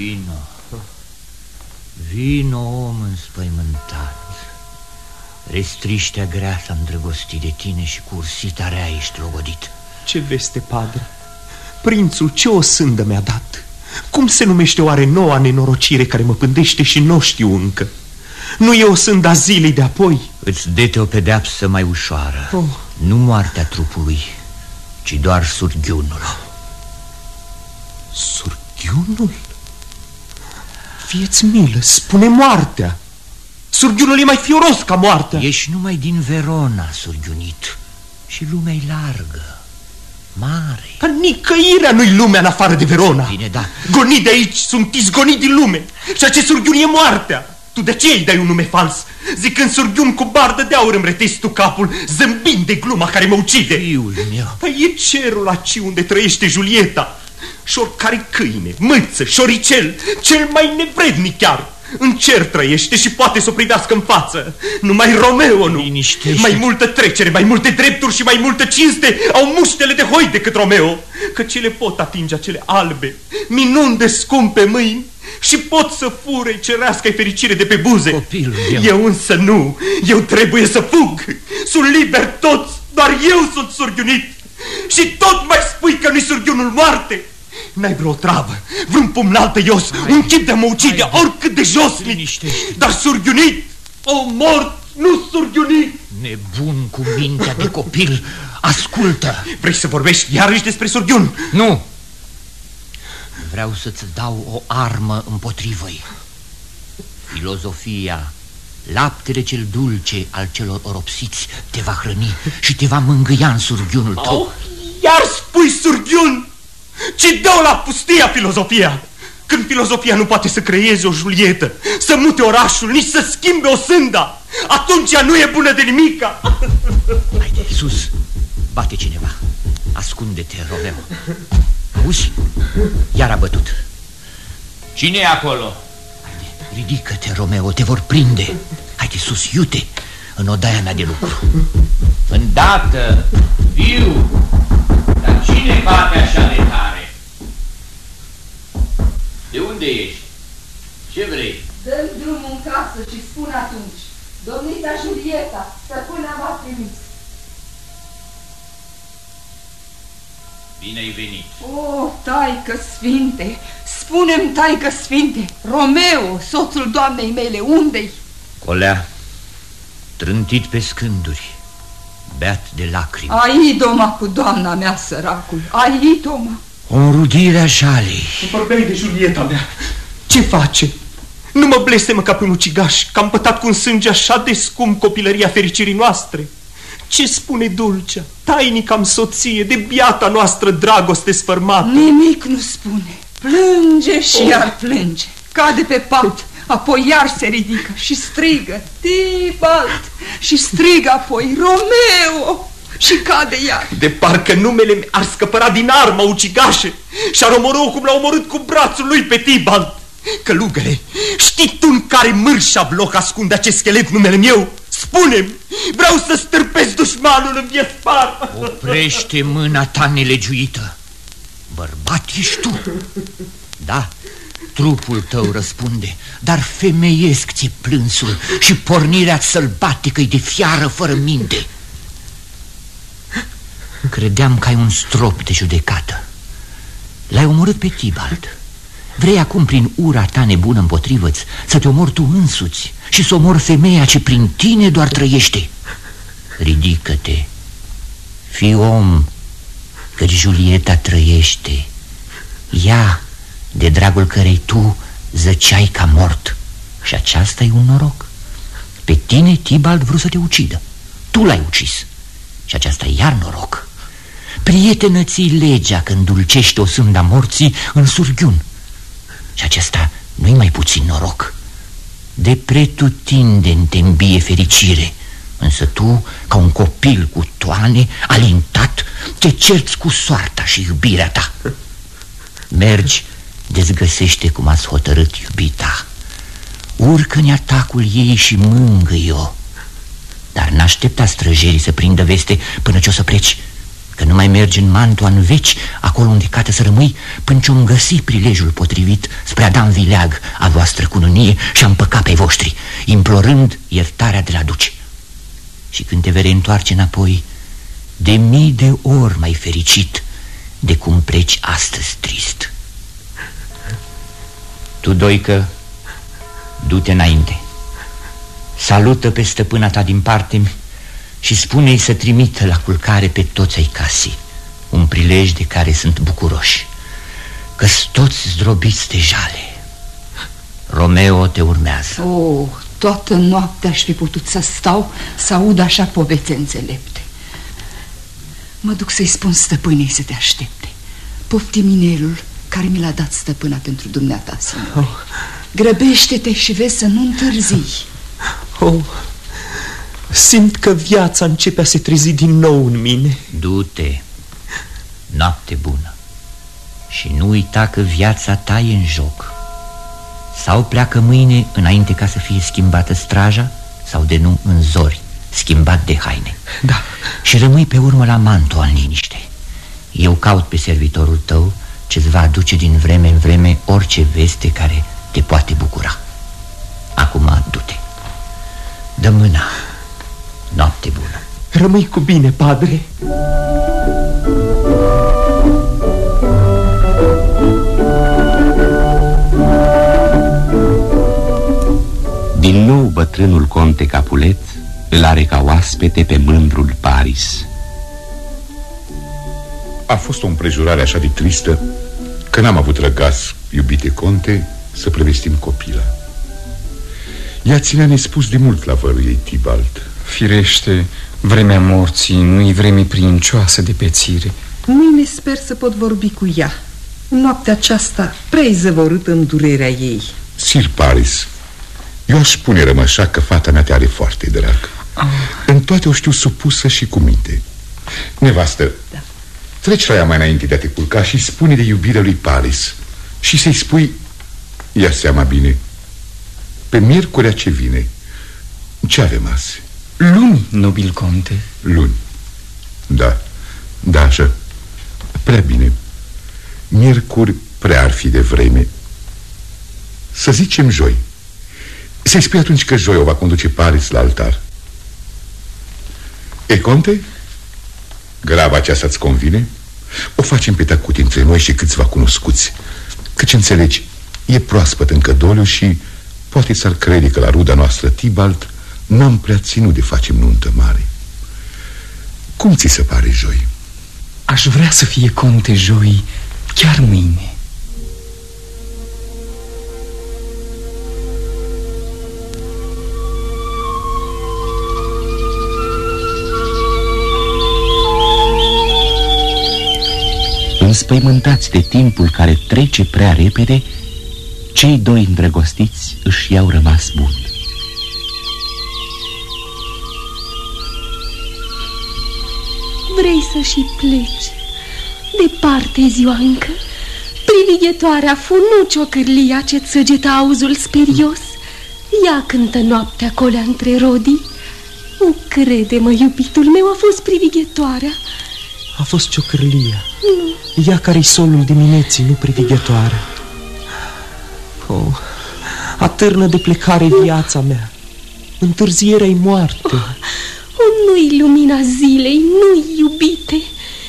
Vino Vino, om înspăimântat Restriștea grea s-a îndrăgostit de tine și cu ursita rea ești logodit Ce veste, padre? Prințul ce o sândă mi-a dat? Cum se numește oare noua nenorocire care mă pândește și nu știu încă? Nu e o sânda zilei de apoi? Îți dete o pedeapsă mai ușoară oh. Nu moartea trupului, ci doar surghiunul Surghiunul? Fieți milă, spune moartea. Surghiunul e mai fioros ca moartea. Ești numai din Verona, surghiunit Și lumea e largă Mare. Dar nicăirea nu-i lumea în afară de Verona. Bine, da. Gonit de aici, sunt izgonit din lume. Și acest surghiun e moartea. Tu de ce îi dai un nume fals? Zicând surghiun cu bardă de aur îmi retezi tu capul Zâmbind de gluma care mă ucide. Fiul meu. Păi e cerul aci unde trăiește Julieta Și oricare câine, mâță, șoricel Cel mai nevrednic chiar. În cer trăiește și poate să o privească în față. Numai Romeo nu. Liniștește. Mai multă trecere, mai multe drepturi și mai multă cinste Au muștele de hoi decât Romeo. Că cele pot atinge acele albe? Minuni de scumpe mâini și pot să fure cerească fericire de pe buze. Copilul meu. Eu însă nu, eu trebuie să fug. Sunt liber toți, doar eu sunt surghiunit. Și tot mai spui că nu-i surghiunul moarte N-ai vreo travă, vreun pumnal tăios, Hai. un chip de măucide, oricât de jos Dar surghiunit, o mort, nu surghiunit. Nebun cu mintea de copil, ascultă. Vrei să vorbești iarăși despre surghiun? Nu. Vreau să-ți dau o armă împotrivă-i. Filozofia Laptele cel dulce al celor oropsiți te va hrăni și te va mângâia în surghiunul tău. Oh, Iar spui surghiun! Ci dă la pustia filozofia. Când filozofia nu poate să creeze o Julietă, să mute orașul, nici să schimbe o sânda, atunci ea nu e bună de nimica. Haide, sus, bate cineva. Ascunde-te, Romeo. Auzi? Iar a bătut. Cine e acolo? Haide, ridică-te, Romeo, te vor prinde. Haide, sus, iute, în odaia mea de lucru. Îndată, viu, dar cine bate așa de tare? De unde ești? Ce vrei? Dă-mi drumul în casă și spun atunci. Domnita Julieta, stăpâna v-a trimis. Bine ai venit. O, taică sfinte, spune-mi, taică sfinte, Romeo, soțul doamnei mele, unde-i? Colea, trântit pe scânduri, beat de lacrimi. Ai doma cu doamna mea, săracul, ai doma. O înrudire a șalei. Vorbeai de Julieta mea. Ce face? Nu mă blestemă ca pe un ucigaș, că am pătat cu un sânge așa de scump copilăria fericirii noastre. Ce spune dulcea, tainica am soție, de biata noastră dragoste sfărmată? Nimic nu spune. Plânge și oh. iar plânge. Cade pe pat, apoi iar se ridică și strigă, Tibalt, și strigă apoi, Romeo, și cade iar. De parcă numele ar scăpăra din armă ucigașe și ar omorâ cum l-a omorât cu brațul lui pe Tibalt. Călugăre, știi tu în care mârșa bloc ascunde acest schelet numele meu? Spune-mi, vreau să stârpesc dușmanul în viespar. Oprește mâna ta nelegiuită. Bărbat ești tu. Da, Trupul tău răspunde, dar femeiesc ți plânsul și pornirea sălbatică de fiară fără minte. Credeam că ai un strop de judecată. L-ai omorât pe Tibald. Vrei acum prin ura ta nebună împotrivă să te omori tu însuți și să omori femeia ce prin tine doar trăiește. Ridică-te, fii om, că Julieta trăiește. Ea de dragul cărei tu zăceai ca mort. Și aceasta e un noroc. Pe tine Tibald vrut să te ucidă. Tu l-ai ucis. Și aceasta e iar noroc. Prietenă ți legea când dulcește o sânda morții în surghiun. Și acesta nu-i mai puțin noroc. De pretutindeni te îmbie fericire, însă tu, ca un copil cu toane, alintat, te cerți cu soarta și iubirea ta. Mergi dezgăsește cum ați hotărât iubita. Urcă în atacul ei și mângâi-o. Dar n-aștepta străjerii să prindă veste până ce o să pleci Că nu mai mergi în Mantua în veci Acolo unde cate să rămâi Până ce-om găsi prilejul potrivit Spre a da în vileag a voastră cununie Și a împăca pe voștri Implorând iertarea de la duce. Și când te vei întoarce înapoi De mii de ori mai fericit De cum pleci astăzi trist Tu, Doică, du-te înainte. Salută pe stăpâna ta din parte și spune-i să trimită la culcare pe toți ai casei Un prilej de care sunt bucuroși că toți zdrobiți de jale. Romeo te urmează. Oh, Toată noaptea aș fi putut să stau Să aud așa poveste înțelepte. Mă duc să-i spun stăpânei să te aștepte. Pofti minelul care mi l-a dat stăpâna pentru dumneata, signore oh. Grăbește-te și vezi să nu întârzii. Oh, Simt că viața începe a se trezi din nou în mine. Du-te Noapte bună Și nu uita că viața ta e în joc. Sau pleacă mâine înainte ca să fie schimbată straja Sau de nu în zori Schimbat de haine. Da. Și rămâi pe urmă la manto al liniște. Eu caut pe servitorul tău Ce-ți va aduce din vreme în vreme Orice veste care te poate bucura. Acum du-te. Dă mâna Noapte bună. Rămâi cu bine, padre. Din nou bătrânul conte Capulet îl are ca oaspete pe mândrul Paris A fost o împrejurare așa de tristă Că n-am avut răgaz, iubite conte, să prevestim copila. Ea ținea nespus de mult la vărul ei Tibalt. Firește, vremea morții nu-i vreme princioasă de pețire. Mâine sper să pot vorbi cu ea. Noaptea aceasta prea zăvorât în durerea ei. Sir Paris, eu aș spune rămășa că fata mea te are foarte drag. Oh. În toate o știu supusă și cu minte. Nevastă, da. Treci la ea mai înainte de a te culca și spune de iubirea lui Paris Și să-i spui, ia seama bine Pe miercurea ce vine, ce avem azi? Luni, nobil conte. Luni. Da, da, așa. Prea bine. Miercuri prea ar fi de vreme. Să zicem joi. Să-i spui atunci că joi o va conduce Paris la altar. E, conte? Grava aceasta îți convine? O facem pe tacut între noi și câțiva cunoscuți Căci înțelegi E proaspăt încă doliu și Poate s-ar crede că la ruda noastră Tibalt N-am prea ținut de facem nuntă mare Cum ți se pare joi? Aș vrea să fie conte joi Chiar mâine Înspăimântați de timpul care trece prea repede Cei doi îndrăgostiți își iau rămas bun. Vrei să și pleci? Departe ziua încă? Privighetoarea funu ciocârlia ce-ți săgeta auzul sperios. Ea cântă noaptea colea între rodii. O, crede-mă, iubitul meu, a fost privighetoarea A fost ciocârlia. Nu Ea care-i solul dimineții, nu privighetoarea Oh, atârnă de plecare viața mea. Întârzierea-i moarte. Oh. Nu-i lumina zilei, nu-i iubite.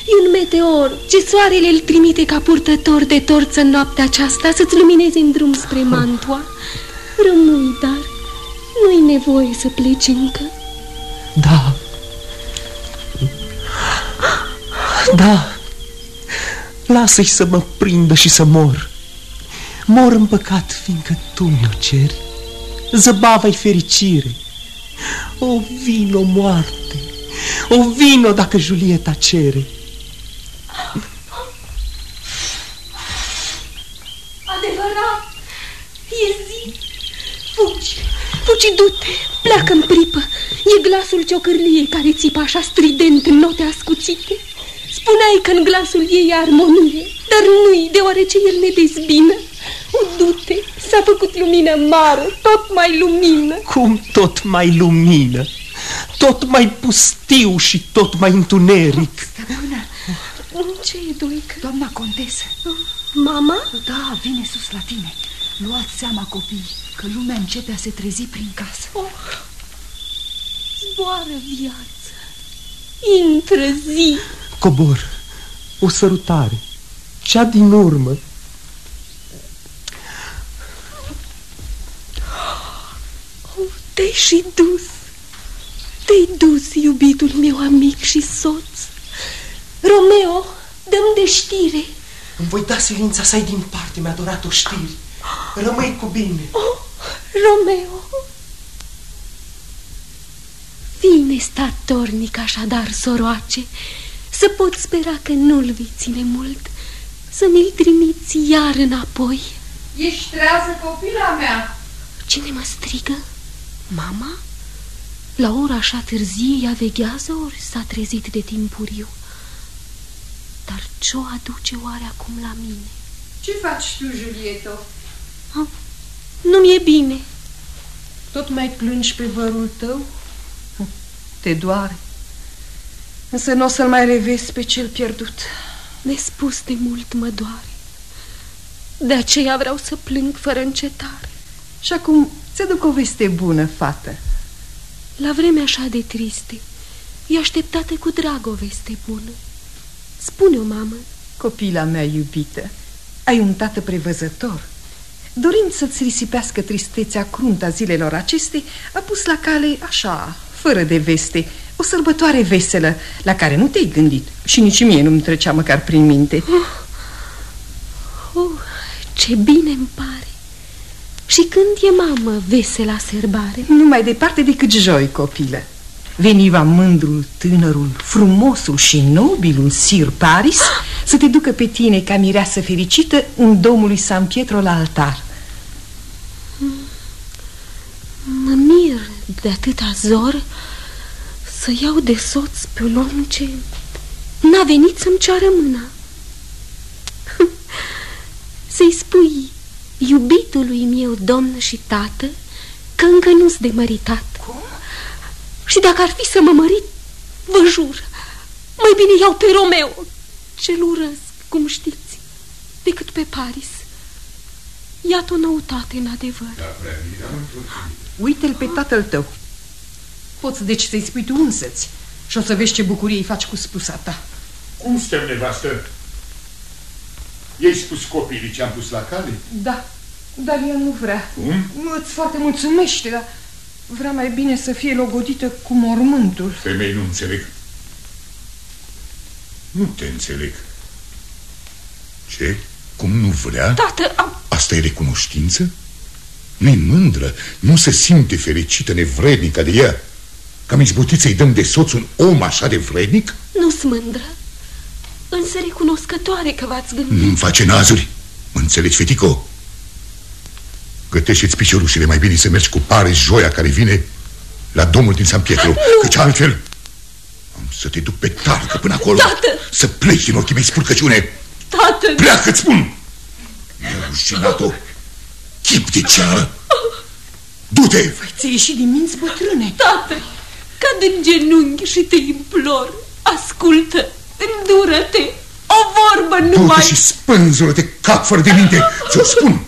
E un meteor ce soarele îl trimite ca purtător de torță în noaptea aceasta Să-ți lumineze în drum spre Mantua. Rămâi, dar nu-i nevoie să pleci încă. Da Da. Lasă-i să mă prindă și să mor. Mor în păcat, fiindcă tu mi-o ceri. Zăbava-i fericire. O vino moarte. O vino dacă Julieta cere. Adevărat? E zi? Fugi. Fugi, du-te. Pleacă în pripă. E glasul ciocârliei care țipă așa strident în note ascuțite Spuneai că în glasul ei e armonie Dar nu-i deoarece el ne dezbină O, du-te S-a făcut lumină mare, tot mai lumină Cum tot mai lumină? Tot mai pustiu și tot mai întuneric Stăpână, Ce e, Duică? Doamna contesă. Mama? Da, vine sus la tine. Luați seama, copii, că lumea începe a se trezi prin casă. Oh, zboară viață. Intră zi. Cobor, o sărutare. Cea din urmă. Oh, te-ai și dus. Te-ai dus, iubitul meu amic și soț. Romeo, dăm de știre. Îmi voi da silința să ai din parte, mi-a dorat o știri. Rămâi cu bine. Oh, Romeo. Fii nestatornic așadar, soroace, să pot spera că nu-l vei ține mult, să mi-l trimiți iar înapoi. Ești trează, copila mea? Cine mă strigă? Mama? La ora așa târzie ea veghează ori s-a trezit de timpuriu? Dar ce-o aduce oare acum la mine? Ce faci tu, Julieto? Ah, nu mi-e bine. Tot mai plângi pe vărul tău? Te doare. Însă nu o să-l mai revezi pe cel pierdut. Nespus de mult mă doare. De aceea vreau să plâng fără încetare. Și acum ți-aduc o veste bună, fată. La vreme așa de triste, e așteptată cu drag o veste bună. Spune-o, mamă. Copila mea iubită, ai un tată prevăzător. Dorind să-ți risipească tristețea crunta zilelor acestei, a pus la cale așa, fără de veste, o sărbătoare veselă, la care nu te-ai gândit și nici mie nu-mi trecea măcar prin minte. Oh, oh, ce bine îmi pare! Și când e mamă vesela serbare? Nu mai departe decât joi, copilă. Veniva mândrul, tânărul, frumosul și nobilul Sir Paris să te ducă pe tine ca mireasă fericită în domul lui San Pietro la altar. Mă mir de atâta zor să iau de soț pe un om ce n-a venit să-mi ceară mâna. Să-i spui iubitului meu domn și tată că încă nu-s de măritat. Cum? Și dacă ar fi să mă mărit, vă jur, mai bine iau pe Romeo, ce-l urăsc, cum știți, decât pe Paris. Iată o noutate, în adevăr. Da, Uite-l pe tatăl tău. Poți deci să-i spui tu însăți și o să vezi ce bucurie îi faci cu spusa ta. Cum suntem, nevastă? I-ai spus copiii ce am pus la cale? Da, dar ea nu vrea. Cum? Îți foarte mulțumește, dar vrea mai bine să fie logodită cu mormântul. Femei, nu înțeleg. Nu te înțeleg. Ce? Cum nu vrea? Tată, am... Asta e recunoștință? nu mândră, nu se simte fericită nevrednică de ea Că am izbutit să-i dăm de soț un om așa de vrednic? Nu-s mândră Însă recunoscătoare că v-ați gândit Nu-mi face nazuri Mă înțelegi, fetico? Gătește-ți piciorușile mai bine să mergi cu pare joia care vine La domnul din San Pietro nu. Căci altfel Am să te duc pe tarcă până acolo Tată! Să pleci din ochii mei spurcăciune Tată! Pleacă-ți spun! Rușinatul Chip de ceară Du-te! Vai, ți ieși din minți bătrâne Tată, cad în genunchi și te implor. Ascultă, îndură-te. O vorbă numai Du-te și spânzură-te cap fără de minte. Ți-o spun.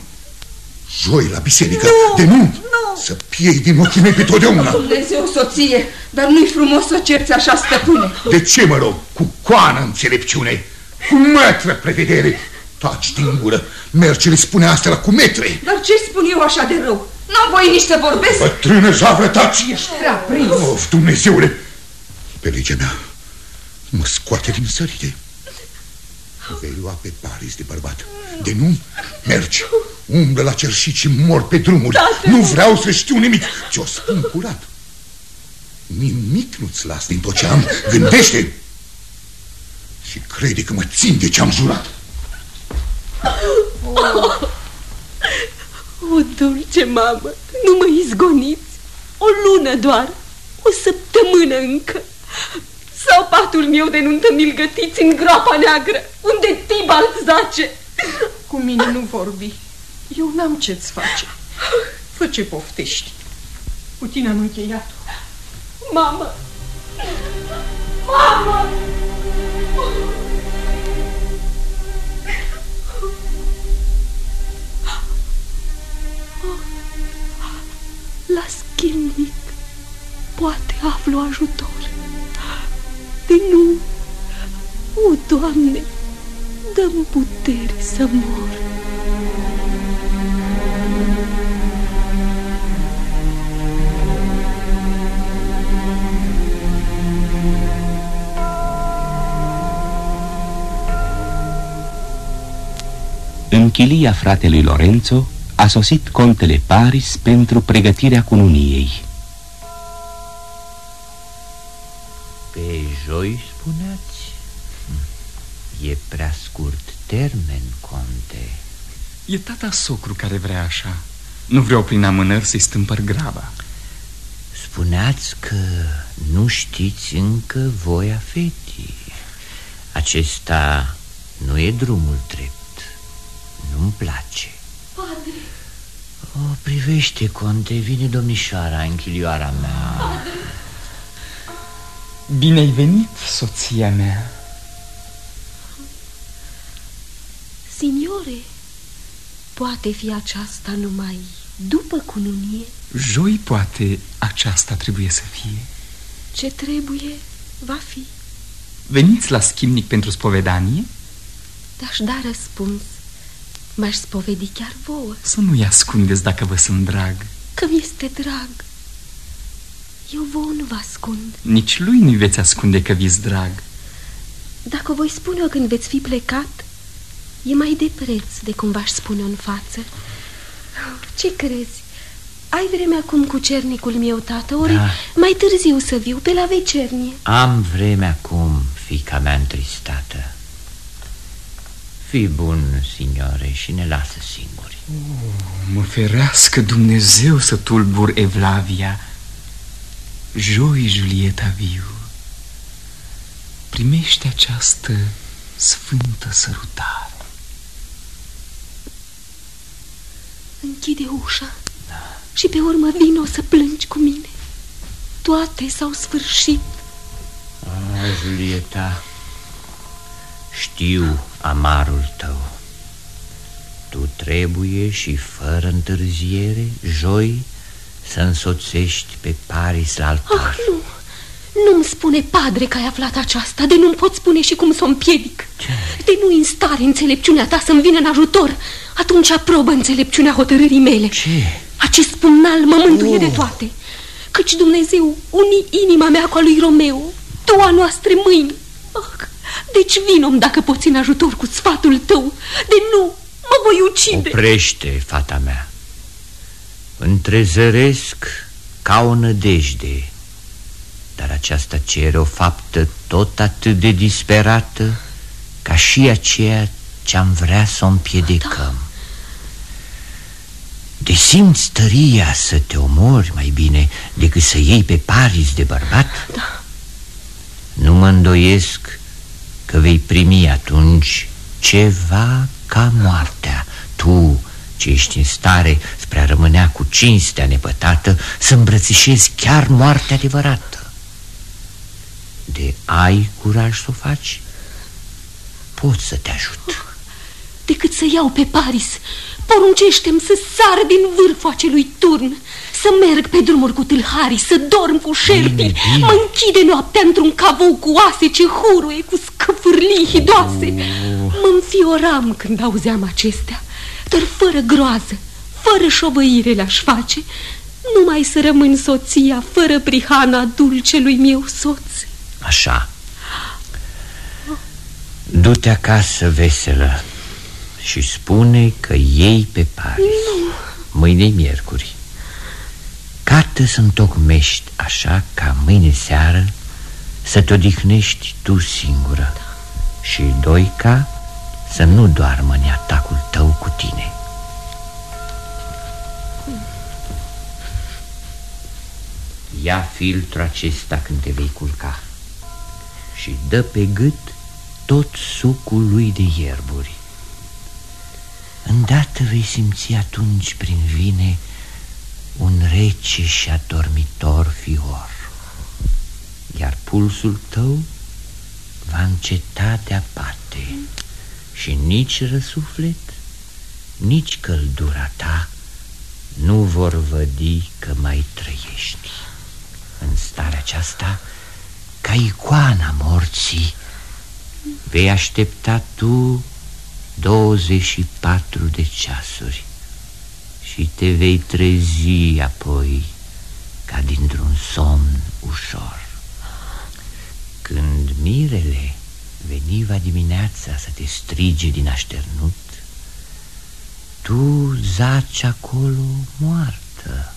Joi la biserică, nu, de nu, nu. Să piei din ochii mei pe totdeauna. Dumnezeu, soție, dar nu-i frumos să cerți așa, stăpâne? De ce mă rog? Cu coană înțelepciune Cu metră prevedere? Taci din gură. Merge le spune asta la cu metre Dar ce spun eu așa de rău? N-am voie nici să vorbesc. Bătrână javră, taci! Ești prea prins. Of, Dumnezeule! Pe legea mea Mă scoate din sărite Vei lua pe Paris de bărbat. De nu, mergi. Umblă la cerșit și mor pe drumuri. Tată. Nu vreau să știu nimic. Ce-o spun curat. Nimic nu-ți las din tot ce am. Gândește Și crede că mă țin de ce am jurat O, dulce mamă, nu mă izgoniți. O lună doar, o săptămână încă. Sau patul meu de nuntă mi-l gătiți în groapa neagră Unde Tibalt zace. Cu mine nu vorbi. Eu n-am ce-ți face. Fă ce poftești. Cu tine am încheiat Mamă! Mamă! la schimnic poate aflu ajutor. De nu, o, Doamne, dă-mi putere să mor. În chilia fratelui Lorenzo a sosit contele Paris pentru pregătirea cununiei. Pe joi spuneați? Hm, E prea scurt termen, conte. E tata socru care vrea așa. Nu vreau prin amânări să-i stâmpăr graba. Spuneați că nu știți încă voia fetii. Acesta nu e drumul drept. Nu-mi place. Padre, O, privește, conte, vine domnișoara, închilioara mea Bine ai venit, soția mea signore, poate fi aceasta numai după cununie? Joi poate aceasta trebuie să fie Ce trebuie, va fi. Veniți la schimnic pentru spovedanie? Te-aș da răspuns. M-aș spovedi chiar vouă, Să nu-i ascundeți dacă vă sunt drag că mi este drag. Eu vouă nu vă ascund. Nici lui nu veți ascunde că vi drag Dacă o voi spune-o când veți fi plecat, e mai de preț de cum v-aș spune-o în față. Ce crezi? Ai vreme acum cu cernicul meu, tată, ori Da. mai târziu să viu, pe la vecernie. Am vreme acum, fica mea întristată Fii bun, signore, și ne lasă singuri. Mă ferească Dumnezeu să tulbur Evlavia. Joi, Julieta viu. Primește această sfântă sărutare. Închide ușa și pe urmă vino să plângi cu mine. Toate s-au sfârșit. Ah, Julieta, știu amarul tău Tu trebuie și fără întârziere, joi, să însoțești pe Paris la altar Ah, nu! Nu-mi spune, padre, că ai aflat aceasta, de nu-mi pot spune și cum să o împiedic. De nu în stare înțelepciunea ta să-mi vină în ajutor, atunci aprobă înțelepciunea hotărârii mele. Ce? Acest pumnal mă mântuie de toate. Căci Dumnezeu uni inima mea cu a lui Romeo, tu a noastre mâini. Ah, deci vino dacă poți în ajutor cu sfatul tău. De nu, mă voi ucide. Oprește, fata mea Întrezăresc ca o nădejde Dar aceasta cere o faptă tot atât de disperată Ca și aceea ce-am vrea să o împiedicăm De simți tăria să te omori mai bine Decât să iei pe Paris de bărbat? Da. Nu mă îndoiesc că vei primi atunci ceva ca moartea Tu, ce ești în stare spre a rămânea cu cinstea nepătată Să îmbrățișezi chiar moartea adevărată De ai curaj să o faci? Pot să te ajut decât să iau pe Paris. Poruncește-mi să sar din vârful acelui turn, să merg pe drumuri cu tâlharii, să dorm cu șerpii, Bine, bine. mă închide noaptea într-un cavou cu oase ce huruie, cu scăfârlii hidoase. Mă înfioram când auzeam acestea, dar fără groază, fără șovăire le-aș face, numai să rămân soția fără prihana dulcelui meu soț. Așa Du-te acasă veselă Și spune că iei pe Paris Mâine miercuri Cată să întocmești așa ca mâine seară Să te odihnești tu singură Și Doica să nu doarmă în atacul tău cu tine. Ia filtrul acesta când te vei culca Și dă pe gât tot sucul lui de ierburi. Îndată vei simți atunci prin vine un rece și adormitor fior. Iar pulsul tău va înceta de apate Și nici răsuflet, nici căldura ta nu vor vădi că mai trăiești. În starea aceasta, ca icoana morții, Vei aștepta tu 24 de ceasuri și te vei trezi apoi ca dintr-un somn ușor. Când mirele veniva dimineața să te strige din așternut, tu zaci acolo moartă.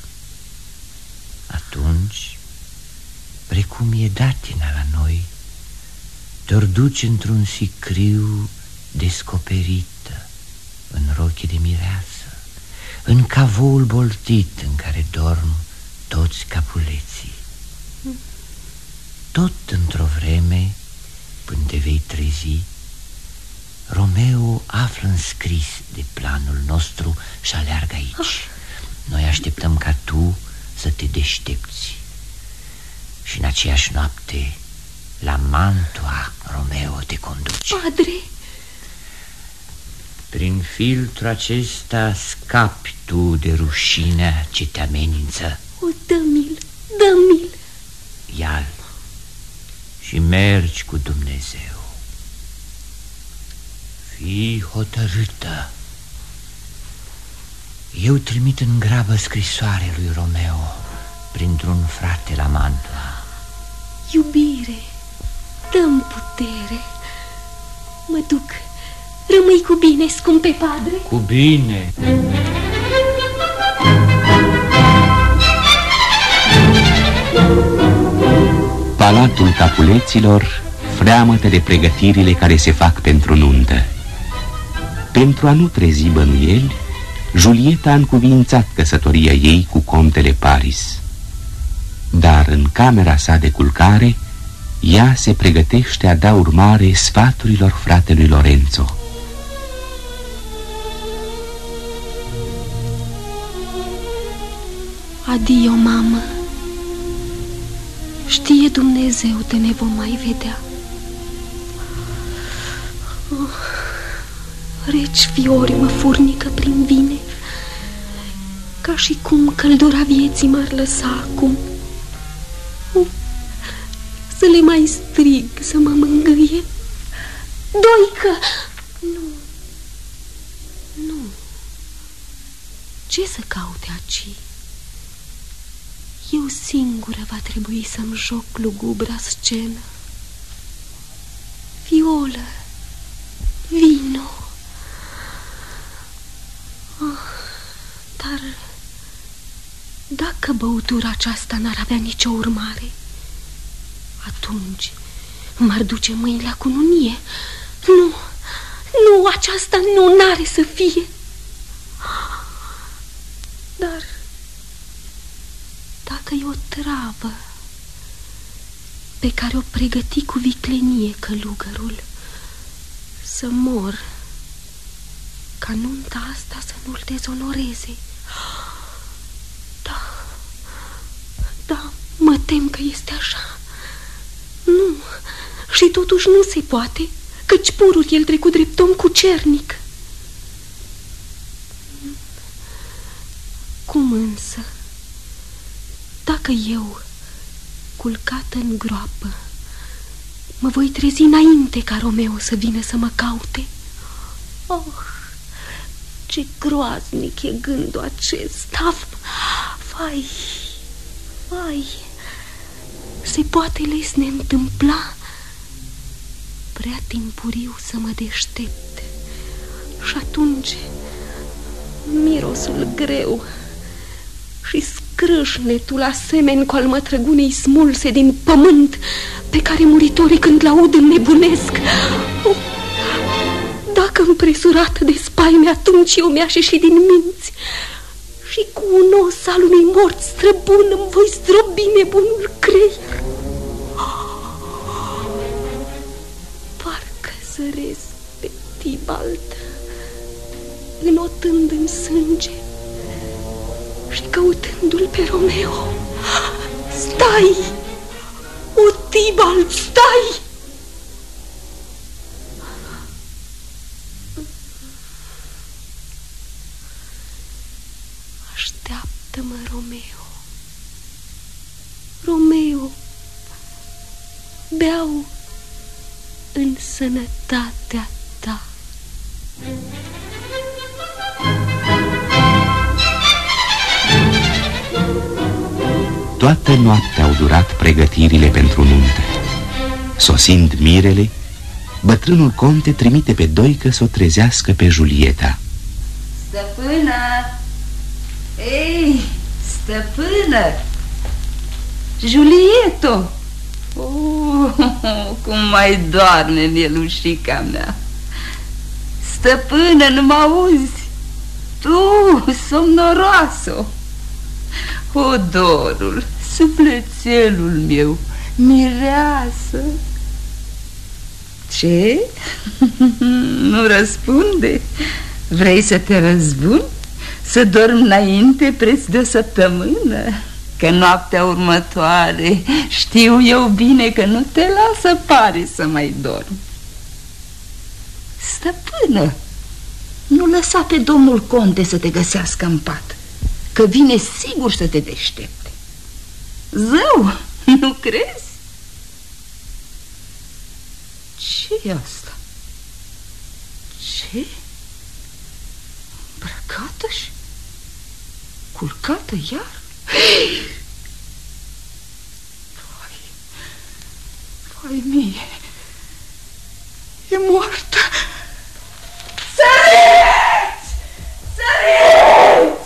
Atunci, precum e datina la noi, te-or duce într-un sicriu descoperită în roche de mireasă, în cavoul boltit în care dorm toți capuleții. Tot într-o vreme, până te vei trezi, Romeo află înscris de planul nostru și aleargă aici. Noi așteptăm ca tu să te deștepți. Și în aceeași noapte, la Mantua, Romeo te conduce. Padre! Prin filtru acesta scapi tu de rușinea ce te amenință. O, dă-mi-l, dă-mi-l! Ia-l și mergi cu Dumnezeu. Fii hotărâtă. Eu trimit în grabă scrisoare lui Romeo printr-un frate la Mantua. Iubire, dăm putere. Mă duc. Rămâi cu bine, scumpe padre. Cu bine. Palatul Capuleților freamătă de pregătirile care se fac pentru nuntă. Pentru a nu trezi bănuieli, Julieta a încuvințat căsătoria ei cu contele Paris. Dar în camera sa de culcare, ea se pregătește a da urmare sfaturilor fratelui Lorenzo. Adio, mamă. Știe Dumnezeu de ne vom mai vedea. Oh, reci fiori mă furnică prin vine, ca și cum căldura vieții m-ar lăsa acum. Oh, să le mai strig, să mă mângâie. Doică! Nu, nu. Ce să caute aici? Eu singură va trebui să-mi joc lugubra scenă. Violă, vino. Oh, dar dacă băutura aceasta n-ar avea nicio urmare, atunci m-ar duce mâini la cununie. Nu, nu, aceasta nu n-are să fie. Dar dacă e o travă pe care o pregăti cu viclenie călugărul, să mor, ca nunta asta să nu-l dezonoreze. Da, da, mă tem că este așa. Nu, și totuși nu se poate, căci purul el trecut drept om cu cernic. Cum însă? Dacă eu, culcată în groapă, mă voi trezi înainte ca Romeo să vină să mă caute? Oh, ce groaznic e gândul acesta! Vai, vai, se poate lesne întâmpla prea timpuriu să mă deștepte și atunci mirosul greu și scrâșnetul asemeni cu al mătrăgunei smulse din pământ pe care muritorii când l-aud înnebunesc. Oh, dacă împresurată de spaime, atunci eu mi-aș ieși din minți și cu un os al unui mort străbun îmi voi zdrobi nebunul creier. Parcă zăresc pe Tibalt, înotând în sânge și căutându-l pe Romeo. Stai! O, Tibalt, stai! Așteaptă-mă, Romeo. Romeo, beau în sănătatea ta. Toată noaptea au durat pregătirile pentru nuntă. Sosind mirele, bătrânul conte trimite pe Doică să o trezească pe Julieta. Stăpână! Ei, stăpână! Julieto! Oh, cum mai doarme mielușica mea! Stăpână, nu mă auzi? Tu, somnoroasă! O, dorul, sufletelul meu, mireasă! Ce? nu răspunde? Vrei să te răzbun? Să dorm înainte preț de o săptămână? Că noaptea următoare știu eu bine că nu te lasă pare să mai dormi. Stăpână, nu lăsa pe domnul conte să te găsească în pat, că vine sigur să te deștepte. Zău, nu crezi? ce e asta? Ce? Îmbrăcată și culcată iar? Vai, vai mie, e moartă. Săriți! Săriți!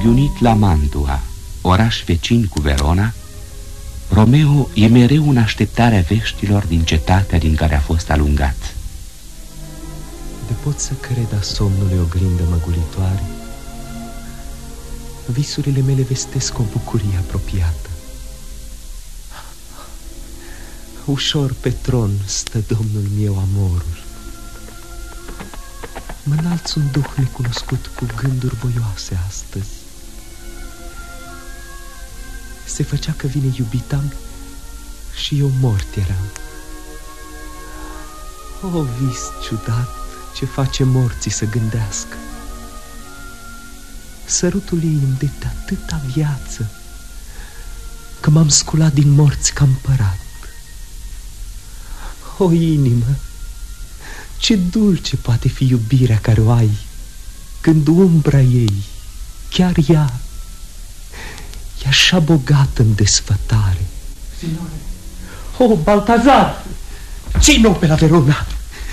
Surghiunit la Mantua, oraș vecin cu Verona, Romeo e mereu în așteptarea veștilor din cetatea din care a fost alungat. De pot să cred a somnului oglindă măgulitoare? Visurile mele vestesc o bucurie apropiată. Ușor pe tron stă domnul meu amorul. Mă înalț un duh necunoscut cu gânduri voioase astăzi. Se făcea că vine iubitam și eu mort eram. O, vis ciudat ce face morții să gândească. Sărutul ei îmi de atâta viață că m-am sculat din morți ca împărat. O inimă, ce dulce poate fi iubirea care o ai Când umbra ei, chiar ea E așa bogată în desfătare Signore Oh, Baltazar ce nou pe la Verona?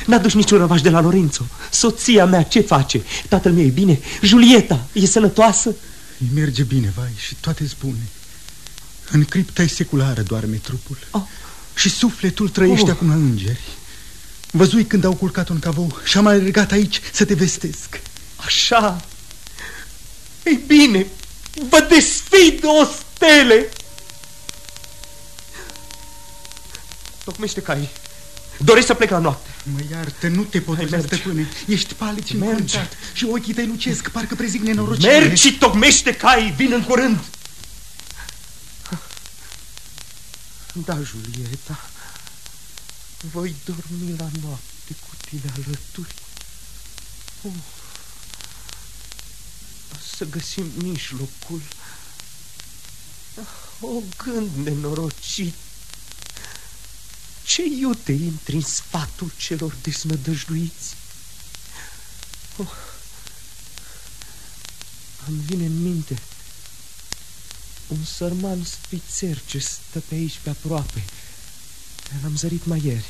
N-a dus niciun răvaș de la Lorenzo Soția mea ce face? Tatăl meu e bine? Julieta e sănătoasă? Îi merge bine, vai, și toate spune În cripta seculară doarme trupul oh. Și sufletul trăiește oh. acum la îngeri Văzui când au culcat un cavou și am alergat aici să te vestesc Așa Ei bine, vă desfid o stele. Tocmește cai Dorești să plec la noapte. Mă iartă, nu te pot vedea, stăpâne. Ești palid și încruntat Și ochii tăi lucesc, parcă prezic nenorocire Mergi și tocmește cai, vin în curând. Da, Julieta. Voi dormi la noapte cu tine alături. Oh. Să găsim mijlocul. O gând nenorocit. Ce iute intri în sfatul celor desnădăjduiți? Oh. Îmi vine în minte un sărman spițer ce stă pe aici pe aproape. L-am zărit mai ieri,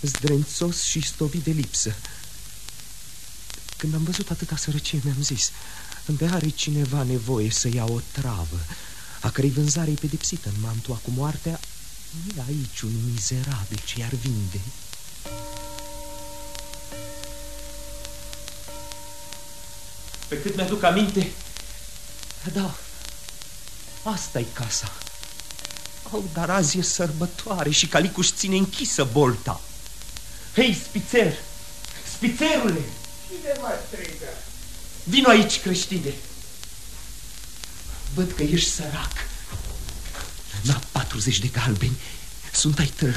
zdrențos și stovit de lipsă. Când am văzut atâta sărăcie, mi-am zis, unde are cineva nevoie să ia o travă, a cărei vânzare e pedepsită în mantua cu moartea, nu e aici un mizerabil ce i-ar vinde. Pe cât mi-aduc aminte, da, asta e casa. Oh, dar azi e sărbătoare și Calicuș ține închisă bolta. Hei, spițer! Spițerule! Cine mă strigă? Vino aici, creștine. Văd că ești sărac. N-a 40 de galbeni. Sunt ai tăi.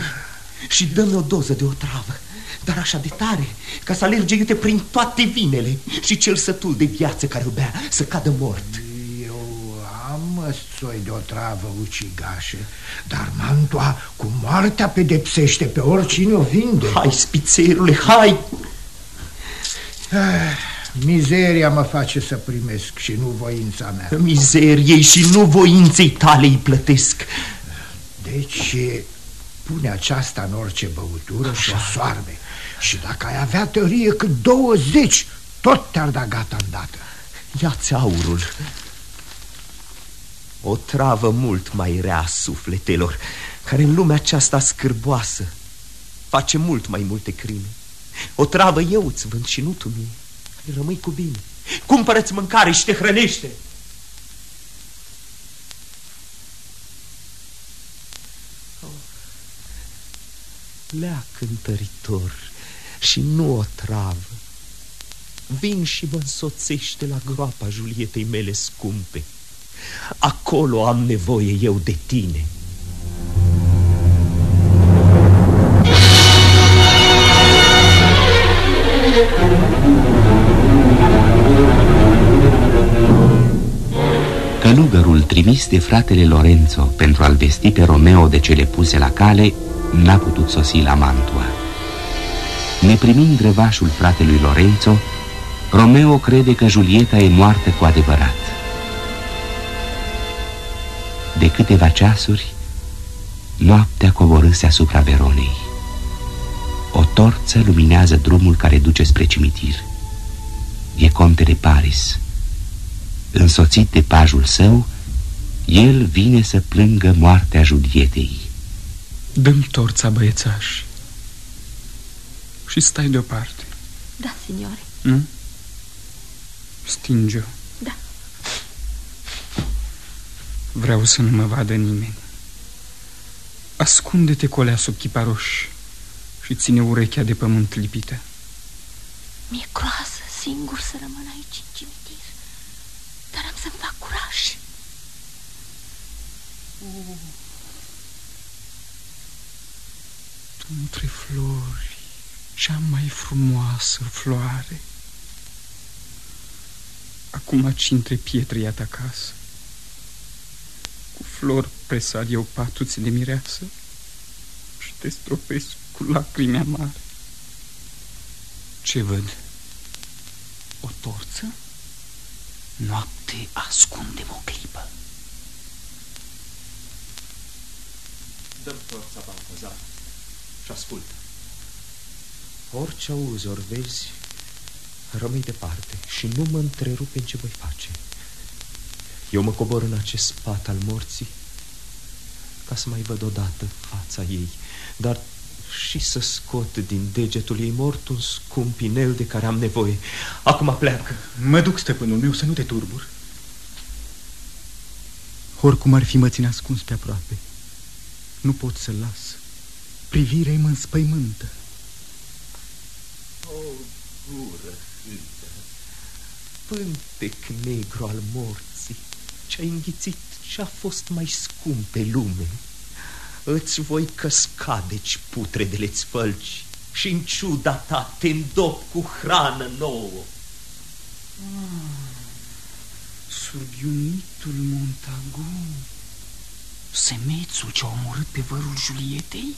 Și dă-mi o doză de o travă. dar așa de tare, ca să alerge iute prin toate vinele și cel sătul de viață care o bea să cadă mort. Eu am măsoi de o travă ucigașă, dar mantua cu moartea pedepsește pe oricine o vinde. Hai, spițerule, hai! Ah, mizeria mă face să primesc și nu voința mea. Mizeriei și nu voinței tale îi plătesc. Deci pune aceasta în orice băutură și o soarbe. Și dacă ai avea teorie cât 20, tot te-ar da gata îndată. Ia-ți aurul. O travă mult mai rea a sufletelor, care în lumea aceasta scârboasă face mult mai multe crime. O travă eu îți vând și nu tu mie. Rămâi cu bine. Cumpără-ți mâncare și te hrănește. lea cântăritor și nu o travă. Vin și mă însoțește la groapa Julietei mele scumpe. Acolo am nevoie eu de tine. Călugărul trimis de fratele Lorenzo pentru a-l vesti pe Romeo de cele puse la cale n-a putut sosi la Mantua. Neprimind răvașul fratelui Lorenzo, Romeo crede că Julieta e moartă cu adevărat. De câteva ceasuri, noaptea coborâse asupra Veronei. O torță luminează drumul care duce spre cimitir. E contele Paris. Însoțit de pajul său, el vine să plângă moartea Julietei. Dăm torța, băiețaș. Și stai deoparte. Da, signore. Nu? Stinge-o. Da. Vreau să nu mă vadă nimeni. Ascunde-te colea sub chiparoș Și ține urechea de pământ lipită. Mi-e groază singur să rămân aici în cimitir Dar am să-mi fac curaj uh. între flori cea mai frumoasă floare. Acum aci între pietre iată acasă. Cu flori presad eu patuți de mireasă și te stropesc cu lacrimi amare. Ce văd? O torță? Noapte ascundem o clipă. Dăm torța, Baltazar și ascultă. Orice auzi, ori vezi, rămâi departe și nu mă întrerupe în ce voi face. Eu mă cobor în acest spat al morții ca să mai văd odată fața ei, dar și să scot din degetul ei mort un scump inel de care am nevoie. Acum pleacă. Mă duc, stăpânul meu, să nu te turbur. Oricum ar fi mă ține ascuns pe aproape. Nu pot să-l las. Privirea mă înspăimântă. O, gură hâtă, pântec negru al morții, ce-a înghițit ce-a fost mai scump pe lume. Îți voi căsca deci putredele-ți fălci. Și în ciuda ta te îndop cu hrană nouă. Ah, surghiunitul Montagu, semețul ce-a omorât pe vărul Julietei?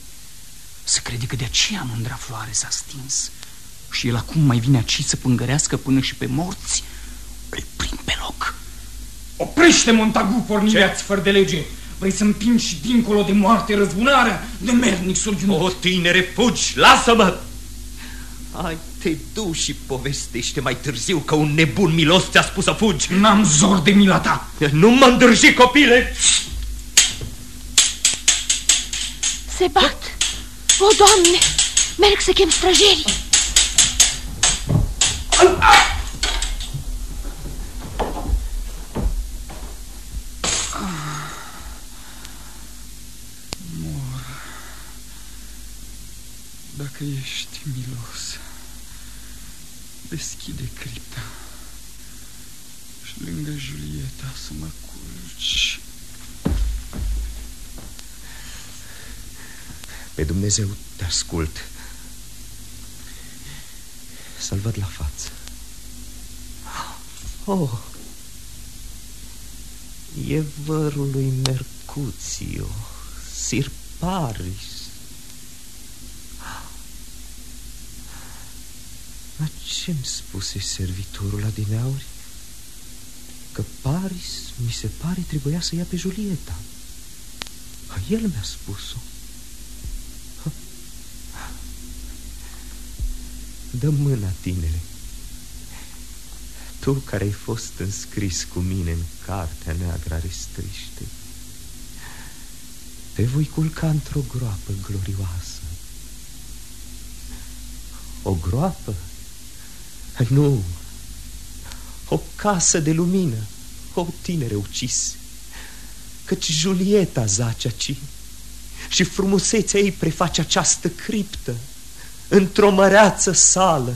Să crede că de aceea mândra floare s-a stins. Și el acum mai vine aici să pângărească până și pe morți? Îl prind pe loc. Oprește, Montagu, pornileați fără de lege Vrei să împingi dincolo de moarte răzbunarea de mernic surghiunut O, tinere, fugi, lasă-mă! Hai, te du și povestește mai târziu că un nebun milos ți-a spus să fugi N-am zor de mila ta Nu mă îndrăji, copile! Se bat o, Doamne! Merg să chem străjerii! Dacă ești milos, deschide cripta. Și lângă Julieta să mă culci. Pe Dumnezeu te ascult. Să-l văd la față. Oh! E vărul lui Mercuțio Sir Paris Dar ce-mi spuse servitorul la dineauri? Că Paris, mi se pare, trebuia să ia pe Julieta. El mi-a spus-o. Dă mâna, tinere. Tu care ai fost înscris cu mine în cartea neagră restriște. Te voi culca într-o groapă glorioasă. O groapă? Nu O casă de lumină O tinere ucis Căci Julieta zace aici Și frumusețea ei preface această criptă într-o măreață sală.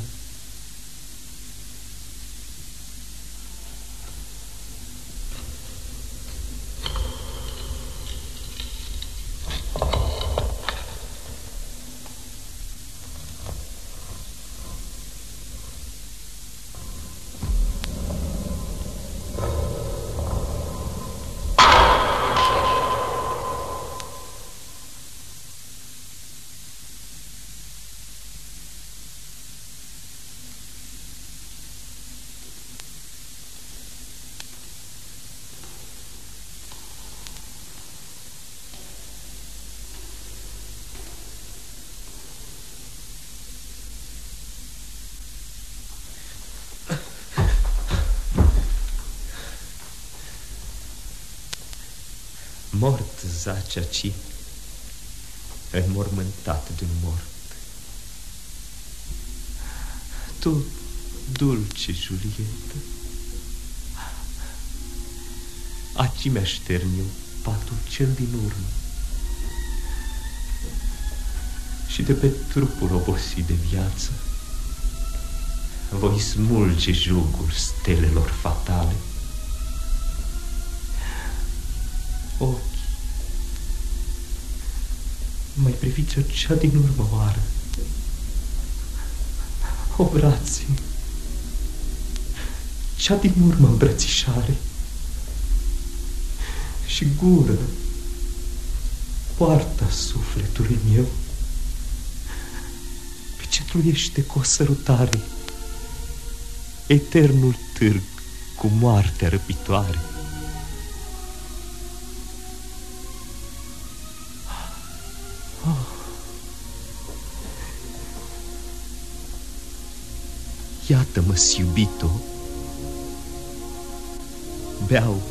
Mort zace aci, înmormântat de un mort. Tu, dulce Julieta, aci mi-aștern eu patul cel din urmă și de pe trupul obosit de viață voi smulge jugul stelelor fatale. Ochi, mai priviți-o cea din urmă oară. O brațe, cea din urmă îmbrățișare. Și gură, poarta sufletului meu, pecetluiește cu o sărutare. Eternul târg cu moartea răpitoare. Iată-mă, iubito, beau.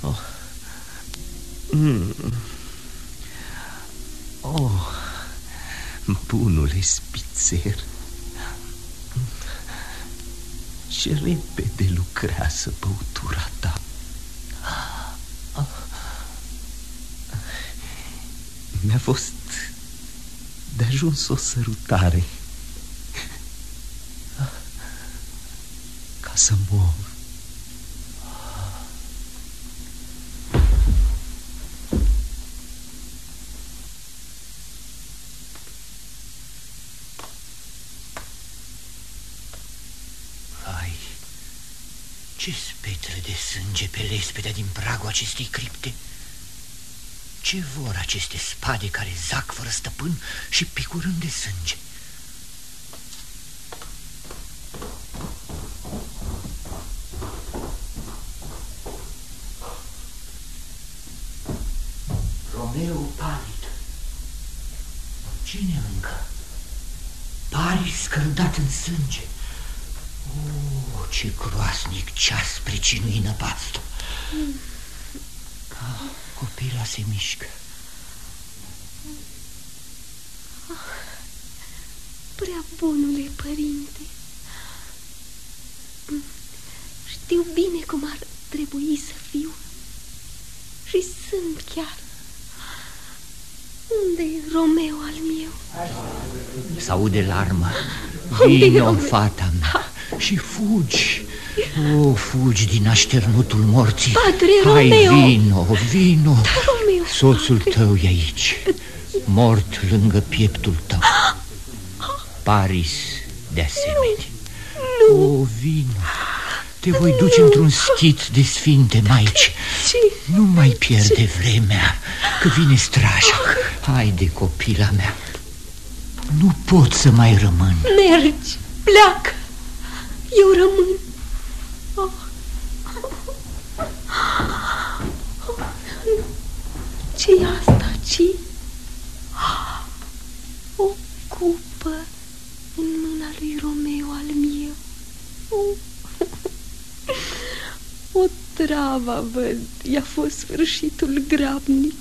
Oh. Mm. Oh, bunule spițer, ce repede lucrează băutura ta. Mi-a fost de ajuns o sărutare ca să mor. Ai, ce spetre de sânge pe lespedea din pragul acestei cripte? Ce vor aceste spade care zac fără stăpân și picurând de sânge? Romeo palid. Cine încă? Paris scăldat în sânge. O, ce groasnic ceas pricinui năpastul. Mm. Ah, copila se mișcă. Oh, prea bunule părinte, știu bine cum ar trebui să fiu și sunt chiar. unde e Romeo al meu? S-aude larmă. Vino, fata mea, și fugi. O, oh, fugi din așternutul morții. Padre Hai, Romeo! vino, vino. Da, Romeo, Soțul padre. tău e aici Mort lângă pieptul tău. Paris de asemenea. Nu. O, vin Te voi duce într-un schit de sfinte maici. Nu mai pierde vremea Că vine straja Haide, copila mea. Nu pot să mai rămân. Mergi, pleacă. Eu rămân oh. Ce-i asta, ci? O cupă în mâna lui Romeo al meu. Oh. O travă, văd, i-a fost sfârșitul grabnic.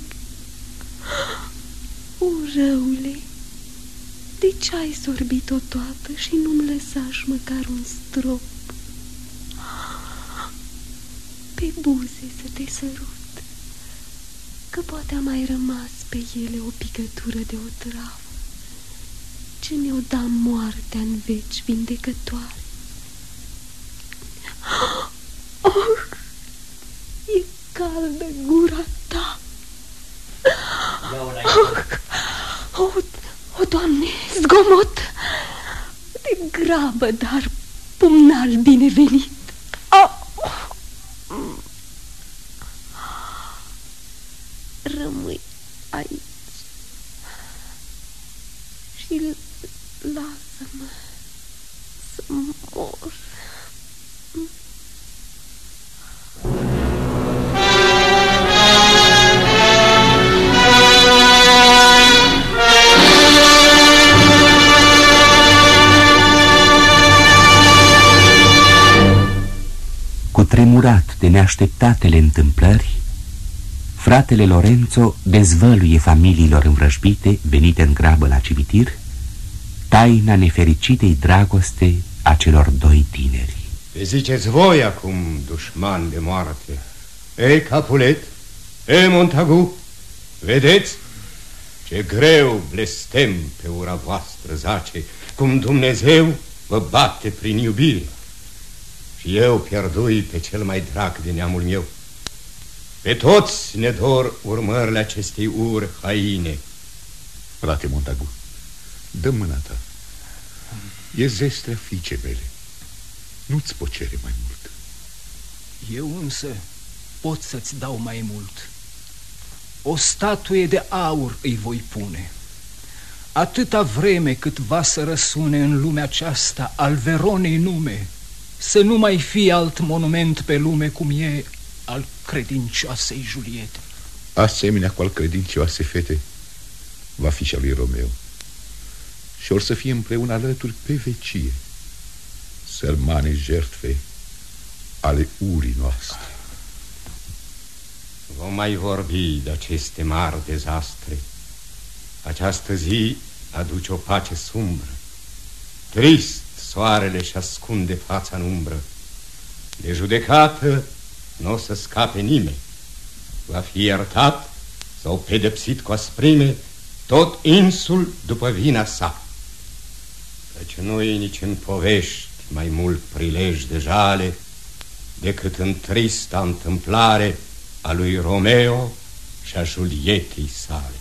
O, răule, de ce ai sorbit-o toată și nu-mi lăsași măcar un strop? Pe buze să te sărut că poate a mai rămas pe ele o picătură de o travă ce mi-o da moartea în veci vindecătoare. Oh, e caldă gura ta. Oh, oh, oh, Doamne, zgomot! De grabă, dar pumnal binevenit. Oh. Rămâi aici și lasă-mă să mor. Cu tremurat de neașteptatele întâmplări, Fratele Lorenzo dezvăluie familiilor învrăjbite venite în grabă la cimitir taina nefericitei dragoste a celor doi tineri. Le ziceți voi acum, dușman de moarte. Ei, Capulet, ei, Montagu, vedeți ce greu blestem pe ura voastră zace, cum Dumnezeu vă bate prin iubire. Și eu pierdui pe cel mai drag de neamul meu. Pe toți ne dor urmările acestei uri haine. Frate Montagu, dă mâna ta. E zestrea fiice mele. Nu-ți pot cere mai mult. Eu însă pot să-ți dau mai mult. O statuie de aur îi voi pune. Atâta vreme cât va să răsune în lumea aceasta al Veronei nume, să nu mai fie alt monument pe lume cum e al credincioasei Juliete. Asemenea cu al credincioase fete va fi și al lui Romeo. Și or să fie împreună alături pe vecie, sărmane jertfe ale urii noastre. Vom mai vorbi de aceste mari dezastre. Această zi aduce o pace sumbră. Trist soarele și ascunde fața în umbră. De judecată nu o să scape nimeni. Va fi iertat sau pedepsit cu asprime tot insul după vina sa. Căci nu e nici în povești mai mult prilej de jale decât în trista întâmplare a lui Romeo și a Julietei sale.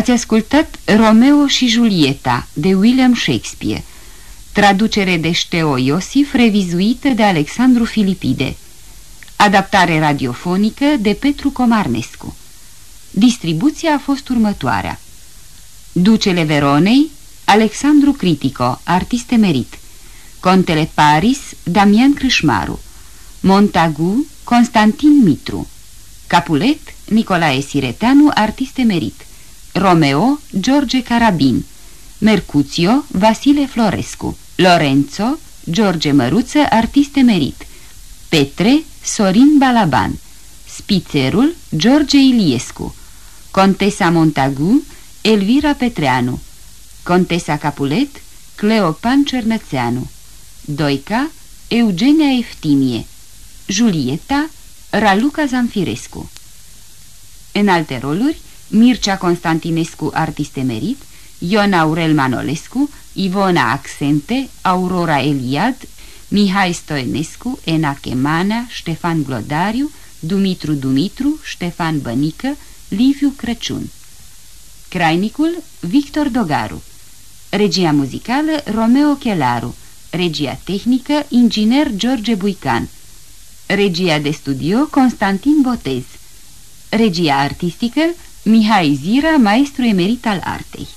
Ați ascultat Romeo și Julieta de William Shakespeare, traducere de Șteo Iosif, revizuită de Alexandru Filipide, adaptare radiofonică de Petru Comarnescu. Distribuția a fost următoarea. Ducele Veronei, Alexandru Critico, artist emerit. Contele Paris, Damian Crâșmaru. Montagu, Constantin Mitru. Capulet, Nicolae Sireteanu, artist emerit. Romeo, George Carabin, Mercutio, Vasile Florescu, Lorenzo, George Măruță, artist emerit, Petre, Sorin Balaban, Spițerul, George Iliescu, Contesa Montagu, Elvira Petreanu, Contesa Capulet, Cleopan Cernățeanu Doica, Eugenia Eftimie Julieta, Raluca Zamfirescu În alte roluri, Mircea Constantinescu, artist emerit, Ion Aurel Manolescu, Ivona Accente, Aurora Eliad, Mihai Stoenescu, Ena Chemana, Ștefan Glodariu, Dumitru Dumitru, Ștefan Bănică, Liviu Crăciun. Crainicul Victor Dogaru. Regia muzicală Romeo Chelaru. Regia tehnică Inginer George Buican. Regia de studio Constantin Botez. Regia artistică Mihai Zira, maestru emerit al artei